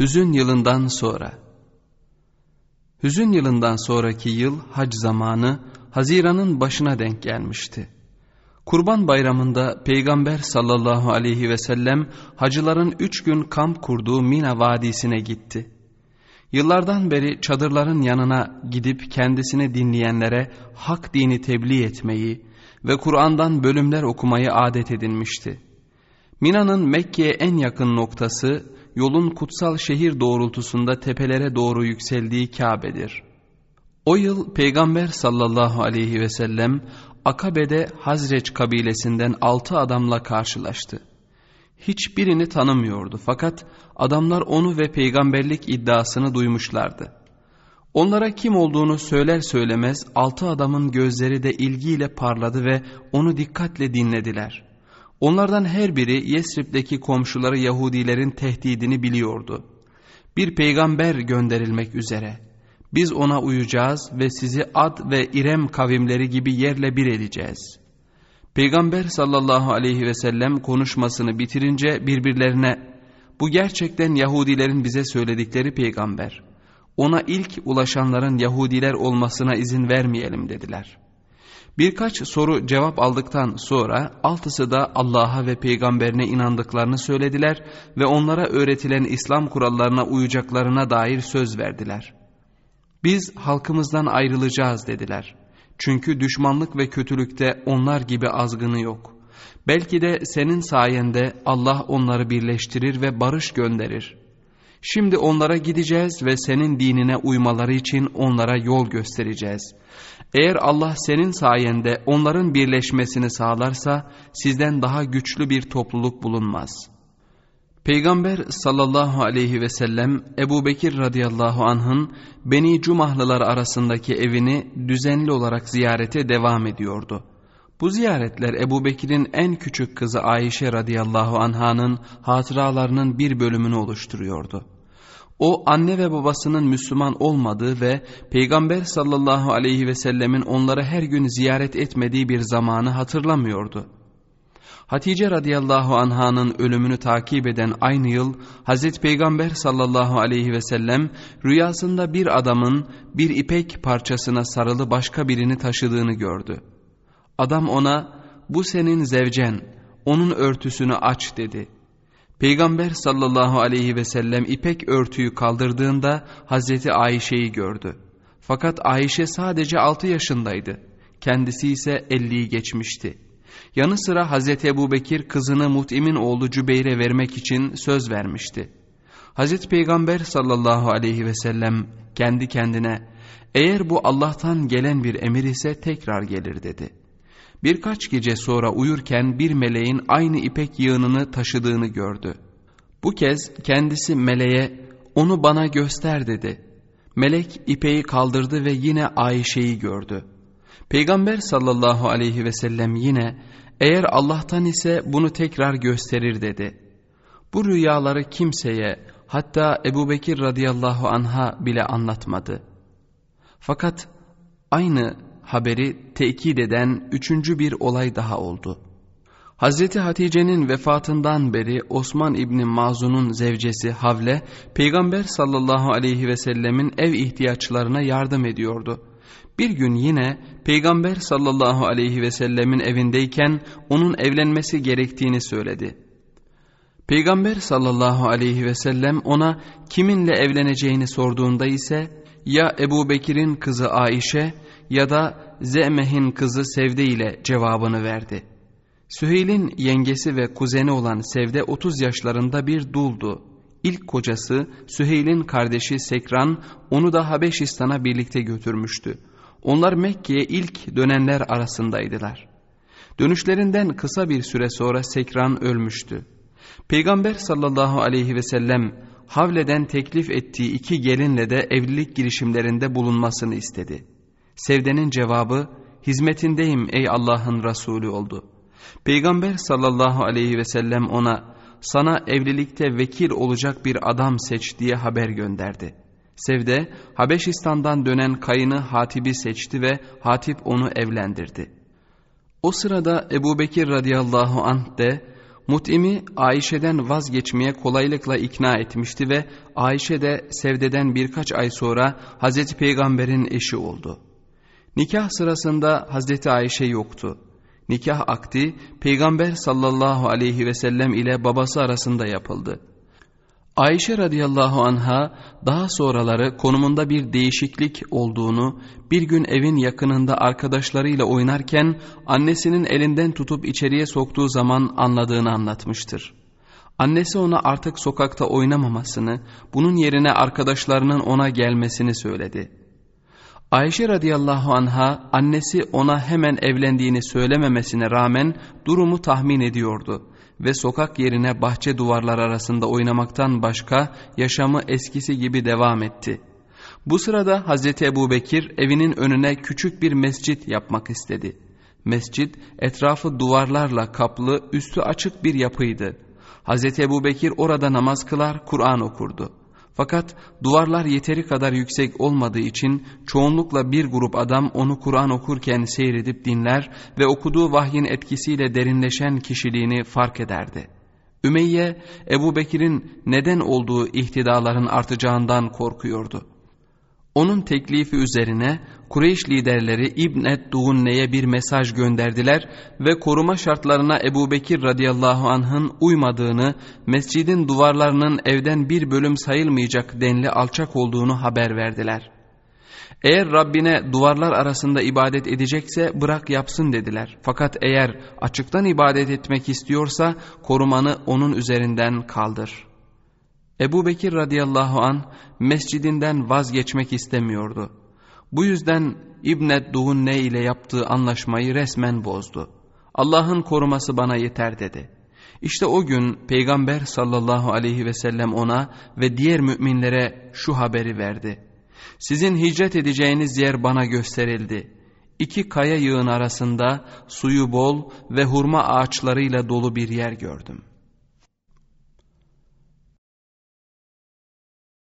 Hüzün yılından sonra Hüzün yılından sonraki yıl hac zamanı Haziran'ın başına denk gelmişti. Kurban bayramında Peygamber sallallahu aleyhi ve sellem hacıların üç gün kamp kurduğu Mina Vadisi'ne gitti. Yıllardan beri çadırların yanına gidip kendisini dinleyenlere hak dini tebliğ etmeyi ve Kur'an'dan bölümler okumayı adet edinmişti. Mina'nın Mekke'ye en yakın noktası yolun kutsal şehir doğrultusunda tepelere doğru yükseldiği Kabe'dir. O yıl Peygamber sallallahu aleyhi ve sellem Akabe'de Hazreç kabilesinden altı adamla karşılaştı. Hiçbirini tanımıyordu fakat adamlar onu ve peygamberlik iddiasını duymuşlardı. Onlara kim olduğunu söyler söylemez altı adamın gözleri de ilgiyle parladı ve onu dikkatle dinlediler. Onlardan her biri Yesrib'deki komşuları Yahudilerin tehdidini biliyordu. Bir peygamber gönderilmek üzere. Biz ona uyacağız ve sizi Ad ve İrem kavimleri gibi yerle bir edeceğiz. Peygamber sallallahu aleyhi ve sellem konuşmasını bitirince birbirlerine bu gerçekten Yahudilerin bize söyledikleri peygamber. Ona ilk ulaşanların Yahudiler olmasına izin vermeyelim dediler. Birkaç soru cevap aldıktan sonra altısı da Allah'a ve peygamberine inandıklarını söylediler ve onlara öğretilen İslam kurallarına uyacaklarına dair söz verdiler. Biz halkımızdan ayrılacağız dediler. Çünkü düşmanlık ve kötülükte onlar gibi azgını yok. Belki de senin sayende Allah onları birleştirir ve barış gönderir. Şimdi onlara gideceğiz ve senin dinine uymaları için onlara yol göstereceğiz. Eğer Allah senin sayende onların birleşmesini sağlarsa sizden daha güçlü bir topluluk bulunmaz.'' Peygamber sallallahu aleyhi ve sellem Ebu Bekir radıyallahu anh'ın Beni Cumahlılar arasındaki evini düzenli olarak ziyarete devam ediyordu. Bu ziyaretler Ebu Bekir'in en küçük kızı Ayşe radıyallahu anh'ın hatıralarının bir bölümünü oluşturuyordu. O anne ve babasının Müslüman olmadığı ve Peygamber sallallahu aleyhi ve sellemin onları her gün ziyaret etmediği bir zamanı hatırlamıyordu. Hatice radıyallahu anhanın ölümünü takip eden aynı yıl Hazreti Peygamber sallallahu aleyhi ve sellem rüyasında bir adamın bir ipek parçasına sarılı başka birini taşıdığını gördü. Adam ona bu senin zevcen onun örtüsünü aç dedi. Peygamber sallallahu aleyhi ve sellem ipek örtüyü kaldırdığında Hazreti Ayşe'yi gördü. Fakat Ayşe sadece altı yaşındaydı. Kendisi ise elliyi geçmişti.'' Yanı sıra Hazreti Ebu Bekir kızını Mut'im'in oğlu Cübeyr'e vermek için söz vermişti. Hazreti Peygamber sallallahu aleyhi ve sellem kendi kendine eğer bu Allah'tan gelen bir emir ise tekrar gelir dedi. Birkaç gece sonra uyurken bir meleğin aynı ipek yığınını taşıdığını gördü. Bu kez kendisi meleğe onu bana göster dedi. Melek ipeği kaldırdı ve yine Ayşe'yi gördü. Peygamber sallallahu aleyhi ve sellem yine eğer Allah'tan ise bunu tekrar gösterir dedi. Bu rüyaları kimseye hatta Ebu Bekir radıyallahu anha bile anlatmadı. Fakat aynı haberi tekit eden üçüncü bir olay daha oldu. Hazreti Hatice'nin vefatından beri Osman İbni Mazun'un zevcesi Havle, Peygamber sallallahu aleyhi ve sellemin ev ihtiyaçlarına yardım ediyordu. Bir gün yine Peygamber sallallahu aleyhi ve sellemin evindeyken onun evlenmesi gerektiğini söyledi. Peygamber sallallahu aleyhi ve sellem ona kiminle evleneceğini sorduğunda ise ya Ebu Bekir'in kızı Aişe ya da Ze'meh'in kızı Sevde ile cevabını verdi. Süheyl'in yengesi ve kuzeni olan Sevde 30 yaşlarında bir duldu. İlk kocası Süheyl'in kardeşi Sekran onu da Habeşistan'a birlikte götürmüştü. Onlar Mekke'ye ilk dönenler arasındaydılar. Dönüşlerinden kısa bir süre sonra Sekran ölmüştü. Peygamber sallallahu aleyhi ve sellem Havle'den teklif ettiği iki gelinle de evlilik girişimlerinde bulunmasını istedi. Sevde'nin cevabı hizmetindeyim ey Allah'ın Resulü oldu. Peygamber sallallahu aleyhi ve sellem ona sana evlilikte vekil olacak bir adam seç diye haber gönderdi. Sevde Habeşistan'dan dönen kayını Hatip'i seçti ve Hatip onu evlendirdi. O sırada Ebu Bekir radıyallahu anh de Mut'im'i Ayşe'den vazgeçmeye kolaylıkla ikna etmişti ve Ayşe de Sevde'den birkaç ay sonra Hazreti Peygamber'in eşi oldu. Nikah sırasında Hazreti Ayşe yoktu. Nikah akdi Peygamber sallallahu aleyhi ve sellem ile babası arasında yapıldı. Ayşe radıyallahu anha daha sonraları konumunda bir değişiklik olduğunu bir gün evin yakınında arkadaşlarıyla oynarken annesinin elinden tutup içeriye soktuğu zaman anladığını anlatmıştır. Annesi ona artık sokakta oynamamasını, bunun yerine arkadaşlarının ona gelmesini söyledi. Ayşe radıyallahu anha annesi ona hemen evlendiğini söylememesine rağmen durumu tahmin ediyordu ve sokak yerine bahçe duvarlar arasında oynamaktan başka yaşamı eskisi gibi devam etti. Bu sırada Hazreti Ebu Bekir evinin önüne küçük bir mescit yapmak istedi. Mescit etrafı duvarlarla kaplı üstü açık bir yapıydı. Hazreti Ebu Bekir orada namaz kılar Kur'an okurdu. Fakat duvarlar yeteri kadar yüksek olmadığı için çoğunlukla bir grup adam onu Kur'an okurken seyredip dinler ve okuduğu vahyin etkisiyle derinleşen kişiliğini fark ederdi. Ümeyye, Ebu Bekir'in neden olduğu ihtidaların artacağından korkuyordu. Onun teklifi üzerine Kureyş liderleri İbn Duğunne'ye bir mesaj gönderdiler ve koruma şartlarına Ebu Bekir radıyallahu anh'ın uymadığını, mescidin duvarlarının evden bir bölüm sayılmayacak denli alçak olduğunu haber verdiler. Eğer Rabbine duvarlar arasında ibadet edecekse bırak yapsın dediler. Fakat eğer açıktan ibadet etmek istiyorsa korumanı onun üzerinden kaldır.'' Ebu Bekir radıyallahu an mescidinden vazgeçmek istemiyordu. Bu yüzden İbnet Duhunne ile yaptığı anlaşmayı resmen bozdu. Allah'ın koruması bana yeter dedi. İşte o gün Peygamber sallallahu aleyhi ve sellem ona ve diğer müminlere şu haberi verdi. Sizin hicret edeceğiniz yer bana gösterildi. İki kaya yığın arasında suyu bol ve hurma ağaçlarıyla dolu bir yer gördüm.